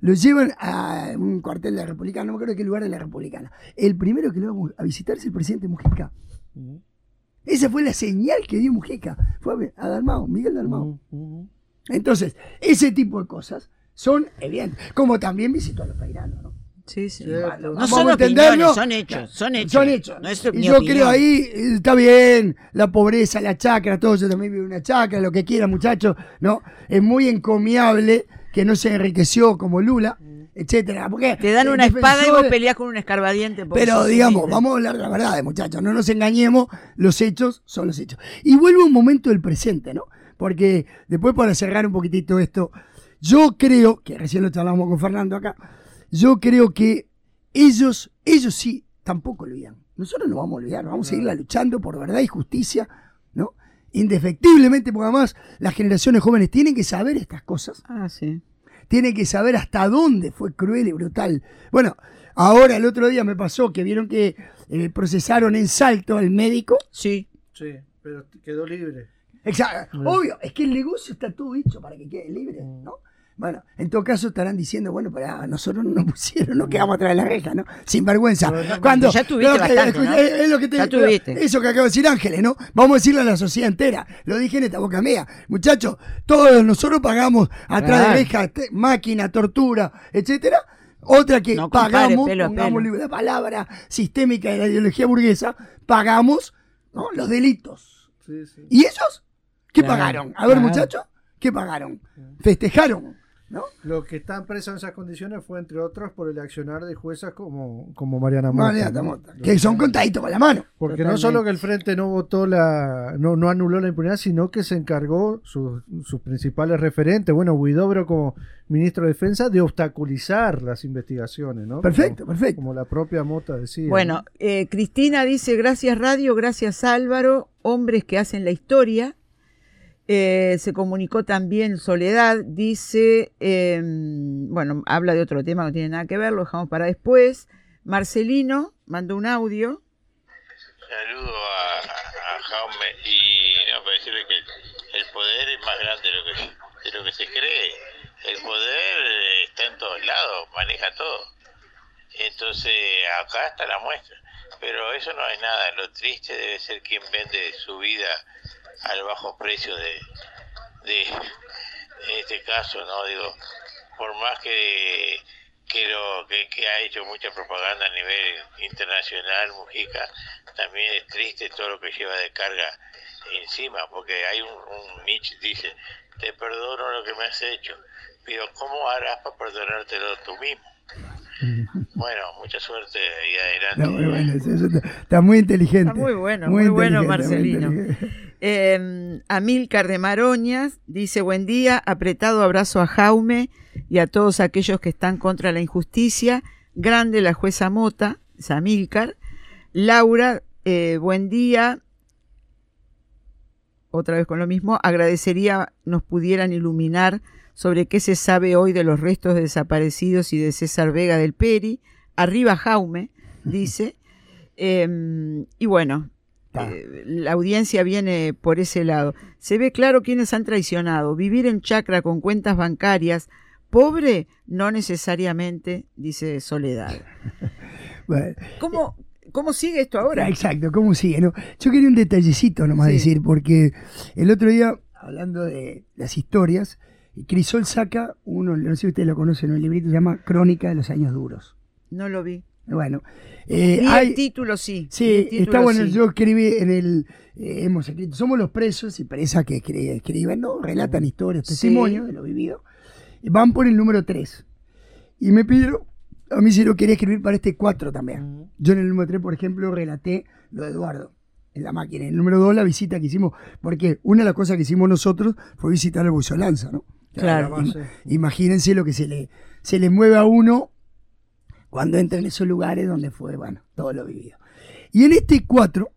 Lo llevan a un cuartel de la Republicana, no me acuerdo qué lugar de la Republicana. El primero que lo vamos a visitar es el presidente Mujica. Ujú. Esa fue la señal que dio Mujica. Fue a a Dalmao, Miguel Dalmao. Ujú. Entonces, ese tipo de cosas son evidentes. Como también visitó a los peiranos, ¿no? Sí, sí. No son opiniones, son hechos, son hechos. Son hechos. No es y yo opinión. creo ahí, está bien, la pobreza, la chacra, todo yo también vivo una chacra, lo que quiera, muchachos, ¿no? Es muy encomiable que no se enriqueció como Lula, etcétera. Porque Te dan eh, una espada y vos peleás con un escarbadiente. Pero digamos, vamos a hablar de la verdad, muchachos, no nos engañemos, los hechos son los hechos. Y vuelvo a un momento del presente, ¿no? Porque después para cerrar un poquitito esto, yo creo, que recién lo charlamos con Fernando acá, yo creo que ellos, ellos sí, tampoco olvidan. Nosotros no vamos a olvidar, vamos a seguir luchando por verdad y justicia, ¿no? Indefectiblemente, porque además las generaciones jóvenes tienen que saber estas cosas Ah, sí. tienen que saber hasta dónde fue cruel y brutal. Bueno, ahora el otro día me pasó que vieron que eh, procesaron en salto al médico. Sí. Sí, pero quedó libre. Exacto. Mm. Obvio, es que el negocio está todo hecho para que quede libre, ¿no? Bueno, en todo caso estarán diciendo, bueno, para nosotros no nos pusieron, no quedamos atrás de la reja, ¿no? Sin vergüenza. No, Cuando, ya tuviste no, que- bastante, ¿no? es, lo que te Ya tuviste. Eso que acaba de decir Ángeles, ¿no? Vamos a decirle a la sociedad entera. Lo dije en esta boca mía. Muchachos, todos nosotros pagamos atrás Claro. de reja, máquina, tortura, etcétera. Otra que No compare pagamos, pelo pongamos pelo. la palabra sistémica de la ideología burguesa, pagamos ¿no? los delitos. Sí, sí. ¿Y ellos? ¿Qué Claro, pagaron? A ver, claro. muchachos, ¿qué pagaron? Festejaron, ¿no? Los que están presos en esas condiciones fue, entre otros, por el accionar de juezas como, como Mariana Mota. Mariana ¿no? Mota, que son contaditos con la mano. Porque no solo que el Frente no votó la, no, no anuló la impunidad, sino que se encargó sus, sus principales referentes, bueno, Huidobro como ministro de Defensa, de obstaculizar las investigaciones, ¿no? Perfecto, Como- perfecto. Como la propia Mota decía. Bueno, ¿no? eh, Cristina dice, gracias Radio, gracias Álvaro, hombres que hacen la historia. Eh, se comunicó también Soledad, dice, eh, bueno, habla de otro tema no tiene nada que ver, lo dejamos para después. Marcelino mandó un audio. Saludo a, Jaume y no, para decirle que el poder es más grande de lo que, de lo que se cree. El poder está en todos lados, maneja todo. Entonces, acá está la muestra. Pero eso no es nada. Lo triste debe ser quien vende su vida al bajo precio de, de en este caso, ¿no? Digo, por más que, que, lo, que, que ha hecho mucha propaganda a nivel internacional, Mujica, también es triste todo lo que lleva de carga encima, porque hay un, un Nietzsche dice, te perdono lo que me has hecho, pero ¿cómo harás para perdonártelo tú mismo? Bueno, mucha suerte y adelante. No, muy bueno, está, está muy inteligente. Está muy bueno, muy bueno, muy Marcelino. Eh, Amílcar de Maroñas dice, buen día, apretado abrazo a Jaume y a todos aquellos que están contra la injusticia. Grande la jueza Mota, es Amílcar. Laura, eh, buen día. Otra vez con lo mismo, agradecería nos pudieran iluminar sobre qué se sabe hoy de los restos de desaparecidos y de César Vega del Peri. Arriba Jaume, dice. Eh, y bueno, Ta. eh, la audiencia viene por ese lado. Se ve claro quiénes han traicionado. Vivir en chacra con cuentas bancarias, pobre, no necesariamente, dice Soledad. Bueno, ¿Cómo, cómo sigue esto ahora? Exacto, ¿cómo sigue? no? Yo quería un detallecito nomás Sí. decir, porque el otro día, hablando de las historias, Crisol saca uno, no sé si ustedes lo conocen, un librito que se llama Crónica de los Años Duros. No lo vi. Bueno, eh, hay- el título, sí. Sí, el título, está bueno. sí. Yo escribí en el. eh, hemos escrito. Somos los presos y presas que escri- escriben, ¿no? Relatan historias, Sí. testimonios de lo vivido. Van por el número 3. Y me pidieron. A mí si lo quería escribir para este 4 también. Yo en el número 3, por ejemplo, relaté lo de Eduardo en la máquina. En el número 2, la visita que hicimos. Porque una de las cosas que hicimos nosotros fue visitar el Bucio Lanza, ¿no? Claro. Imagínense lo que se le, se le mueve a uno cuando entra en esos lugares donde fue, bueno, todo lo vivido. Y en este 4,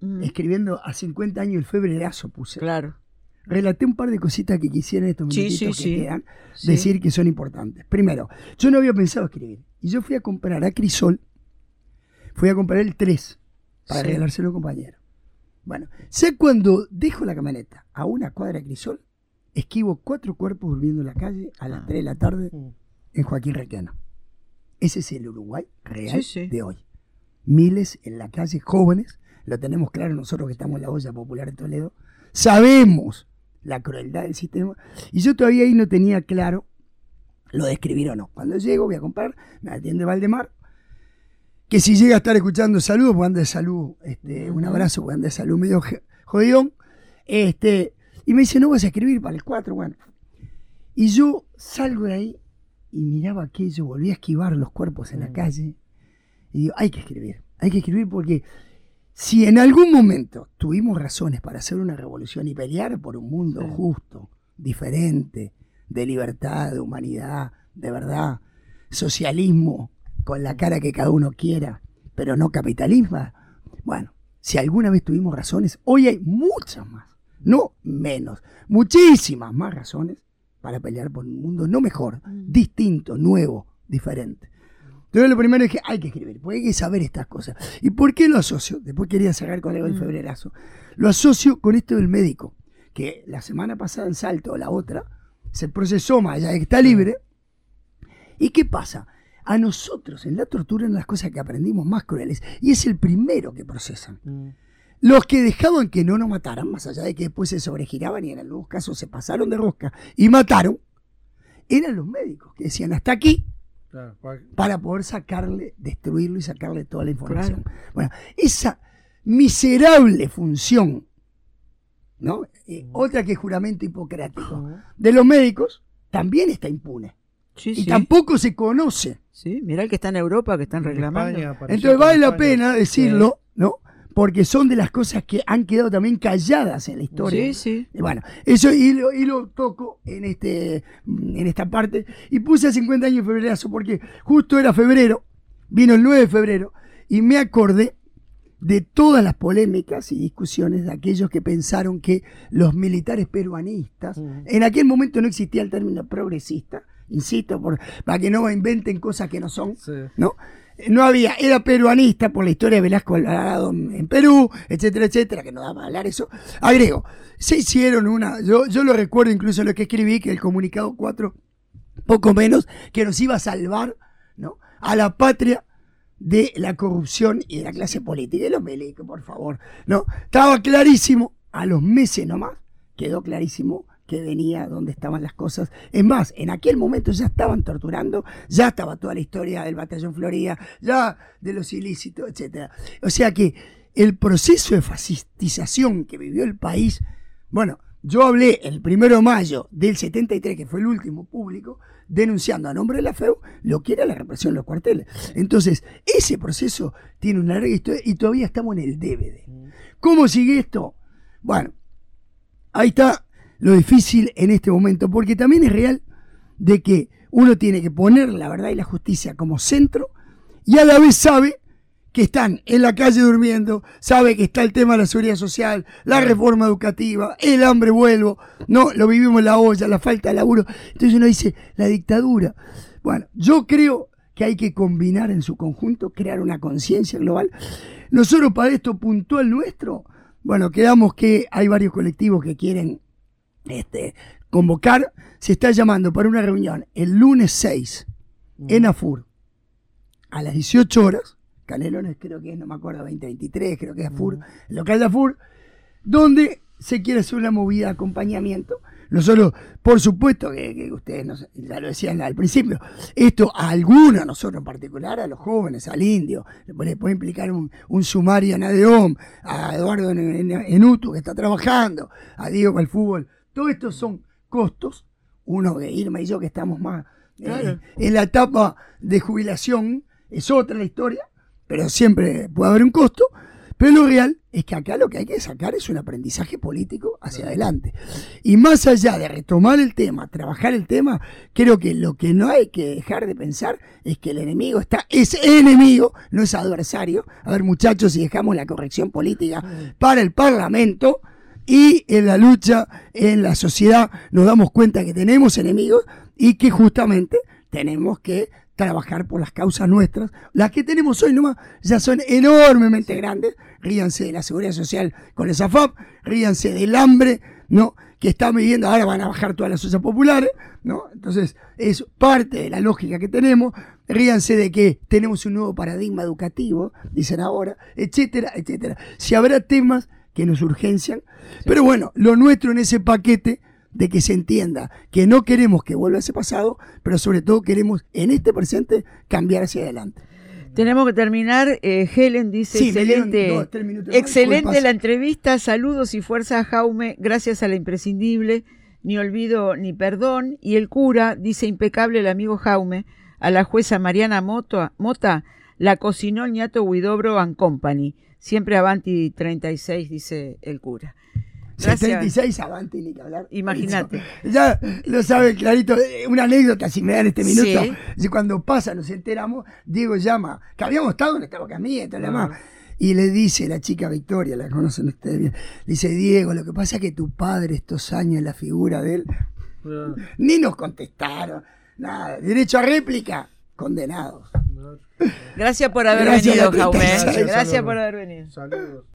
Mm, escribiendo a 50 años el febrerazo puse, claro. relaté un par de cositas que quisiera en estos minutitos sí, que sí. quedan, decir que son importantes. Primero, yo no había pensado escribir. Y yo fui a comprar a Crisol, fui a comprar el 3 para regalárselo a un compañero. Bueno, sé cuando dejo la camioneta a una cuadra de Crisol, esquivo cuatro cuerpos durmiendo en la calle a las Ah. 3 de la tarde Mm. en Joaquín Requeno. Ese es el Uruguay real Sí, sí. de hoy. Miles en la calle, jóvenes, lo tenemos claro nosotros que estamos en la olla popular de Toledo, sabemos la crueldad del sistema y yo todavía ahí no tenía claro lo de escribir o no. Cuando llego voy a comprar, me atiende Valdemar, que si llega a estar escuchando saludos, pues anda de salud, este, un abrazo, pues anda de salud medio jodidón, este, y me dice, no vas a escribir para el 4, bueno. Y yo salgo de ahí y miraba aquello, volví a esquivar los cuerpos en la calle y digo, hay que escribir, hay que escribir porque si en algún momento tuvimos razones para hacer una revolución y pelear por un mundo Sí. justo, diferente, de libertad, de humanidad, de verdad, socialismo con la cara que cada uno quiera, pero no capitalismo, bueno, si alguna vez tuvimos razones, hoy hay muchas más, no menos, muchísimas más razones para pelear por un mundo no mejor, distinto, nuevo, diferente. Entonces lo primero es que hay que escribir, porque hay que saber estas cosas. ¿Y por qué lo asocio? Después quería cerrar con algo del Mm. febrerazo. Lo asocio con esto del médico, que la semana pasada en Salto, la otra, se procesó más allá de que está libre. ¿Y qué pasa? A nosotros en la tortura eran las cosas que aprendimos más crueles y es el primero que procesan. Mm. Los que dejaban que no nos mataran, más allá de que después se sobregiraban y en algunos casos se pasaron de rosca y mataron, eran los médicos que decían hasta aquí Claro, para poder sacarle, destruirlo y sacarle toda la información. Bueno, esa miserable función, ¿no? Eh, otra que juramento hipocrático, de los médicos, también está impune. Sí, Y sí. tampoco se conoce. Sí, mirá el que está en Europa, que están en reclamando. España apareció Entonces vale la España. pena decirlo, ¿no? Porque son de las cosas que han quedado también calladas en la historia. Sí, sí. Y Bueno, eso y lo, y lo toco en este en esta parte. Y puse a 50 años de febrerazo porque justo era febrero, vino el 9 de febrero, y me acordé de todas las polémicas y discusiones de aquellos que pensaron que los militares peruanistas, en aquel momento no existía el término progresista, insisto, por, para que no inventen cosas que no son, Sí. ¿no? No había, era peruanista por la historia de Velasco Alvarado en Perú, etcétera, etcétera, que no da para hablar eso. Agrego, se hicieron una, yo, yo lo recuerdo incluso lo que escribí, que el comunicado 4, poco menos, que nos iba a salvar, ¿no? A la patria de la corrupción y de la clase política. Y los milicos, por favor, ¿no? Estaba clarísimo, a los meses nomás, quedó clarísimo que venía donde estaban las cosas. Es más, en aquel momento ya estaban torturando, ya estaba toda la historia del batallón Florida, ya de los ilícitos, etcétera. O sea que el proceso de fascistización que vivió el país, bueno, yo hablé el primero de mayo del 73, que fue el último público, denunciando a nombre de la FEU lo que era la represión en los cuarteles. Entonces, ese proceso tiene una larga historia y todavía estamos en el DVD. ¿Cómo sigue esto? Bueno, ahí está lo difícil en este momento, porque también es real de que uno tiene que poner la verdad y la justicia como centro y a la vez sabe que están en la calle durmiendo, sabe que está el tema de la seguridad social, la reforma educativa, el hambre vuelvo, no, lo vivimos en la olla, la falta de laburo. Entonces uno dice, la dictadura. Bueno, yo creo que hay que combinar en su conjunto, crear una conciencia global. Nosotros para esto puntual nuestro, bueno, quedamos que hay varios colectivos que quieren este, convocar, se está llamando para una reunión el lunes 6 en AFUR a las 18 horas, Canelones creo que es, no me acuerdo, 2023, creo que es AFUR, el local de AFUR, donde se quiere hacer una movida de acompañamiento. Nosotros, por supuesto, que, que ustedes nos- ya lo decían al principio, esto a algunos, a nosotros en particular, a los jóvenes, al indio, le puede, implicar un, un sumario en ADEOM, a Eduardo en, en- en UTU que está trabajando, a Diego con el fútbol. Todo esto son costos. Uno de Irma y yo que estamos más eh, en la etapa de jubilación, es otra la historia, pero siempre puede haber un costo. Pero lo real es que acá lo que hay que sacar es un aprendizaje político hacia adelante. Y más allá de retomar el tema, trabajar el tema, creo que lo que no hay que dejar de pensar es que el enemigo está, es enemigo, no es adversario. A ver, muchachos, si dejamos la corrección política para el Parlamento y en la lucha en la sociedad nos damos cuenta que tenemos enemigos y que justamente tenemos que trabajar por las causas nuestras. Las que tenemos hoy nomás ya son enormemente grandes. Ríanse de la seguridad social con el SAFAP, ríanse del hambre, ¿no? Que están viviendo, ahora van a bajar todas las ollas populares, ¿no? Entonces, es parte de la lógica que tenemos. Ríanse de que tenemos un nuevo paradigma educativo, dicen ahora, etcétera, etcétera. Si habrá temas que nos urgencian, pero bueno, lo nuestro en ese paquete de que se entienda que no queremos que vuelva ese pasado, pero sobre todo queremos en este presente cambiar hacia adelante. Tenemos que terminar. eh, Helen dice, Sí, excelente, dos, más, excelente la entrevista, saludos y fuerza a Jaume, gracias a la imprescindible, ni olvido ni perdón. Y el cura, dice impecable el amigo Jaume, a la jueza Mariana Mota, la cocinó el ñato Huidobro and Company. Siempre Avanti 36, dice el cura. Gracias. 76 avante, ni que hablar. Imagínate. Ya lo sabe clarito. Eh, Una anécdota, si me dan este minuto. Sí. Y cuando pasa, nos enteramos, Diego llama, que habíamos estado en y todo lo demás. Y le dice la chica Victoria, la conocen ustedes bien, dice, Diego, lo que pasa es que tu padre estos años, la figura de él, Ah, ni nos contestaron, nada, derecho a réplica, condenados. Gracias por haber Gracias, venido. Jaume. Gracias. Gracias por haber venido. Saludos.